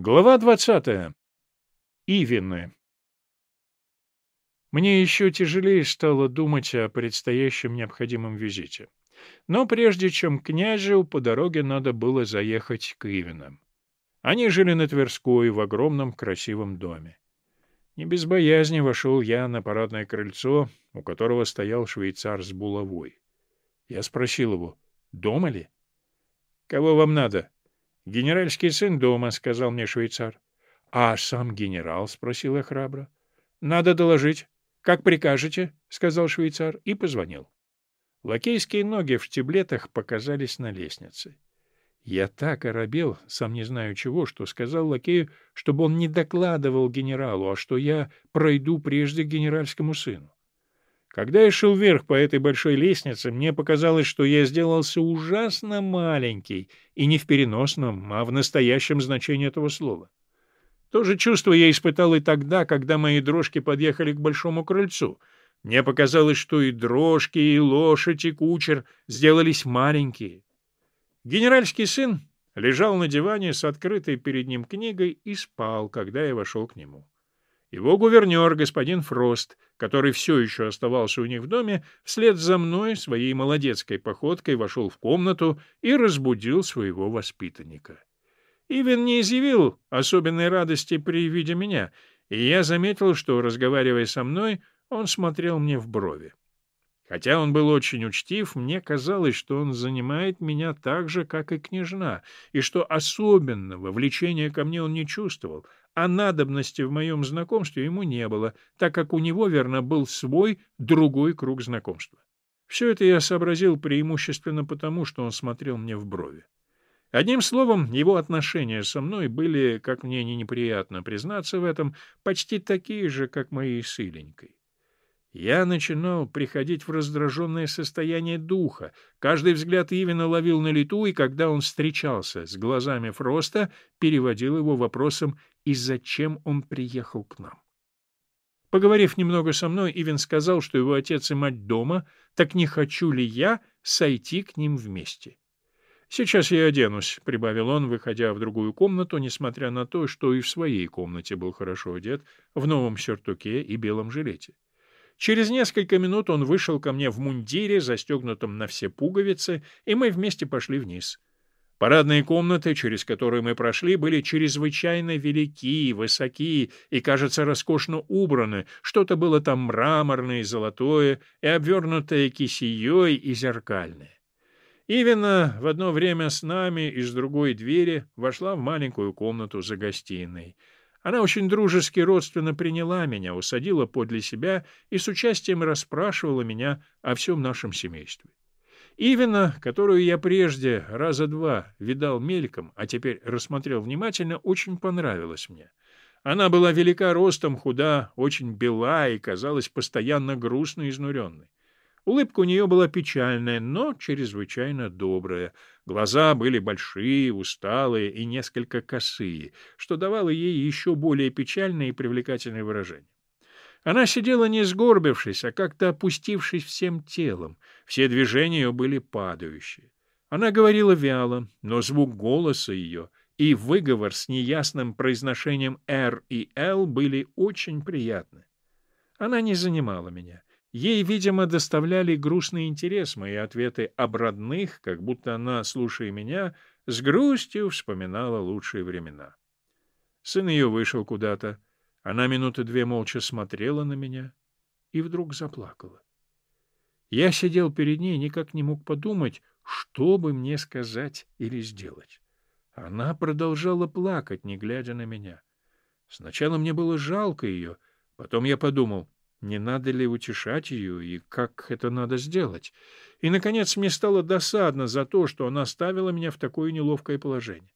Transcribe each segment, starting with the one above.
Глава двадцатая. Ивины. Мне еще тяжелее стало думать о предстоящем необходимом визите. Но прежде чем к князю, по дороге надо было заехать к Ивинам. Они жили на Тверской в огромном красивом доме. Не без боязни вошел я на парадное крыльцо, у которого стоял швейцар с булавой. Я спросил его, дома ли? — Кого вам надо? — Генеральский сын дома, — сказал мне швейцар. — А сам генерал? — спросил я храбро. — Надо доложить. — Как прикажете, — сказал швейцар и позвонил. Лакейские ноги в штиблетах показались на лестнице. Я так оробел, сам не знаю чего, что сказал лакею, чтобы он не докладывал генералу, а что я пройду прежде к генеральскому сыну. Когда я шел вверх по этой большой лестнице, мне показалось, что я сделался ужасно маленький, и не в переносном, а в настоящем значении этого слова. То же чувство я испытал и тогда, когда мои дрожки подъехали к большому крыльцу. Мне показалось, что и дрожки, и лошадь, и кучер сделались маленькие. Генеральский сын лежал на диване с открытой перед ним книгой и спал, когда я вошел к нему. Его гувернер, господин Фрост, который все еще оставался у них в доме, вслед за мной своей молодецкой походкой вошел в комнату и разбудил своего воспитанника. Ивен не изъявил особенной радости при виде меня, и я заметил, что, разговаривая со мной, он смотрел мне в брови. Хотя он был очень учтив, мне казалось, что он занимает меня так же, как и княжна, и что особенного влечения ко мне он не чувствовал, а надобности в моем знакомстве ему не было, так как у него, верно, был свой другой круг знакомства. Все это я сообразил преимущественно потому, что он смотрел мне в брови. Одним словом, его отношения со мной были, как мне не неприятно признаться в этом, почти такие же, как мои с Иленькой. Я начинал приходить в раздраженное состояние духа. Каждый взгляд Ивина ловил на лету, и когда он встречался с глазами Фроста, переводил его вопросом «И зачем он приехал к нам?». Поговорив немного со мной, Ивин сказал, что его отец и мать дома, так не хочу ли я сойти к ним вместе. «Сейчас я оденусь», — прибавил он, выходя в другую комнату, несмотря на то, что и в своей комнате был хорошо одет, в новом сюртуке и белом жилете. Через несколько минут он вышел ко мне в мундире, застегнутом на все пуговицы, и мы вместе пошли вниз. Парадные комнаты, через которые мы прошли, были чрезвычайно велики, высоки и, кажется, роскошно убраны. Что-то было там мраморное золотое, и обвернутое кисеей и зеркальное. Ивина в одно время с нами из другой двери вошла в маленькую комнату за гостиной — она очень дружески родственно приняла меня, усадила подле себя и с участием расспрашивала меня о всем нашем семействе. Ивина, которую я прежде раза два видал мельком, а теперь рассмотрел внимательно, очень понравилась мне. Она была велика ростом, худа, очень бела и казалась постоянно грустной и изнуренной. Улыбка у нее была печальная, но чрезвычайно добрая. Глаза были большие, усталые и несколько косые, что давало ей еще более печальное и привлекательное выражение. Она сидела не сгорбившись, а как-то опустившись всем телом. Все движения ее были падающие. Она говорила вяло, но звук голоса ее и выговор с неясным произношением «Р» и «Л» были очень приятны. Она не занимала меня. Ей, видимо, доставляли грустный интерес мои ответы об родных, как будто она, слушая меня, с грустью вспоминала лучшие времена. Сын ее вышел куда-то. Она минуты две молча смотрела на меня и вдруг заплакала. Я сидел перед ней никак не мог подумать, что бы мне сказать или сделать. Она продолжала плакать, не глядя на меня. Сначала мне было жалко ее, потом я подумал — не надо ли утешать ее и как это надо сделать? И, наконец, мне стало досадно за то, что она ставила меня в такое неловкое положение.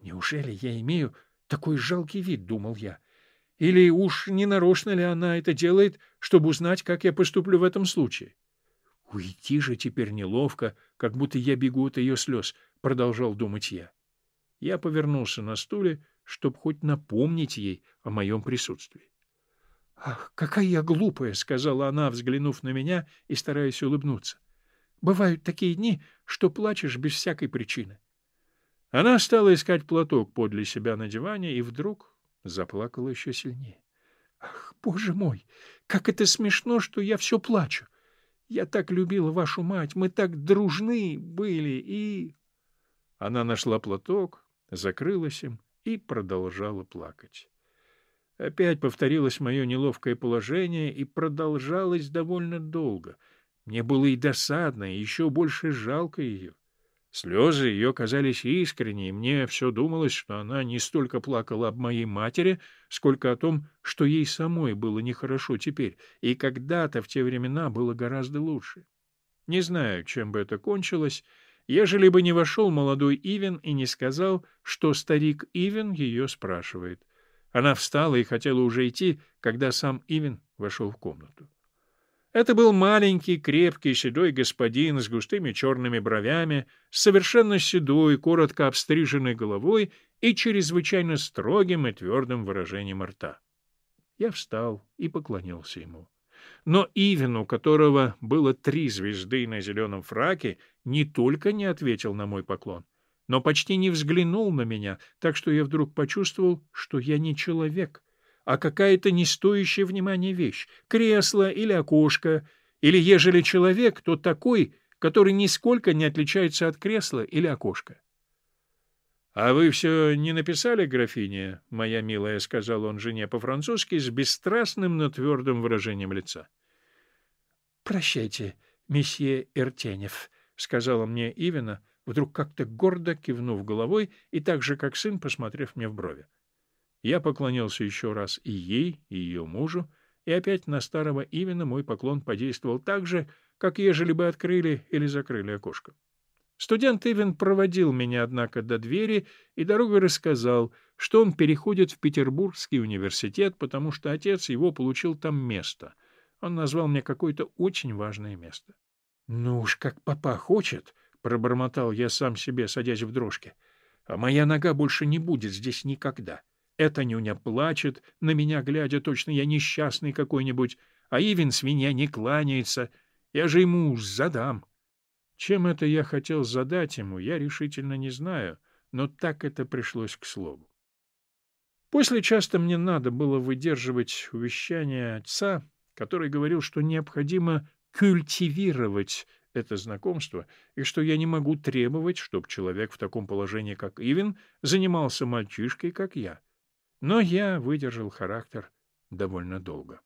«Неужели я имею такой жалкий вид?» — думал я. «Или уж не нарочно ли она это делает, чтобы узнать, как я поступлю в этом случае?» «Уйти же теперь неловко, как будто я бегу от ее слез», — продолжал думать я. Я повернулся на стуле, чтобы хоть напомнить ей о моем присутствии. «Ах, какая я глупая!» — сказала она, взглянув на меня и стараясь улыбнуться. «Бывают такие дни, что плачешь без всякой причины». Она стала искать платок подле себя на диване и вдруг заплакала еще сильнее. — Ах, боже мой, как это смешно, что я все плачу! Я так любила вашу мать, мы так дружны были, и... Она нашла платок, закрылась им и продолжала плакать. Опять повторилось мое неловкое положение и продолжалось довольно долго. Мне было и досадно, и еще больше жалко ее. Слезы ее казались искренней, и мне все думалось, что она не столько плакала об моей матери, сколько о том, что ей самой было нехорошо теперь, и когда-то в те времена было гораздо лучше. Не знаю, чем бы это кончилось, ежели бы не вошел молодой Ивен и не сказал, что старик Ивен ее спрашивает. Она встала и хотела уже идти, когда сам Ивен вошел в комнату. Это был маленький, крепкий, седой господин с густыми черными бровями, совершенно седой, коротко обстриженной головой и чрезвычайно строгим и твердым выражением рта. Я встал и поклонился ему. Но Ивен, у которого было три звезды на зеленом фраке, не только не ответил на мой поклон, но почти не взглянул на меня, так что я вдруг почувствовал, что я не человек, а какая-то не стоящая внимания вещь, кресло или окошко, или ежели человек, то такой, который нисколько не отличается от кресла или окошка. — А вы все не написали, графиня, моя милая, — сказал он жене по-французски с бесстрастным, но твердым выражением лица. — Прощайте, месье Эртенев, — сказала мне Ивина, вдруг как-то гордо кивнув головой и так же, как сын, посмотрев мне в брови. Я поклонился еще раз и ей, и ее мужу, и опять на старого Ивина мой поклон подействовал так же, как ежели бы открыли или закрыли окошко. Студент Ивин проводил меня, однако, до двери и дорогой рассказал, что он переходит в Петербургский университет, потому что отец его получил там место. Он назвал мне какое-то очень важное место. — Ну уж как папа хочет, — пробормотал я сам себе, садясь в дрожке, — а моя нога больше не будет здесь никогда. — эта нюня плачет, на меня глядя, точно я несчастный какой-нибудь, а Ивин свинья не кланяется. Я же ему уж задам. Чем это я хотел задать ему, я решительно не знаю, но так это пришлось к слову. После часто мне надо было выдерживать увещание отца, который говорил, что необходимо культивировать это знакомство, и что я не могу требовать, чтобы человек в таком положении, как Ивин, занимался мальчишкой, как я. Но я выдержал характер довольно долго.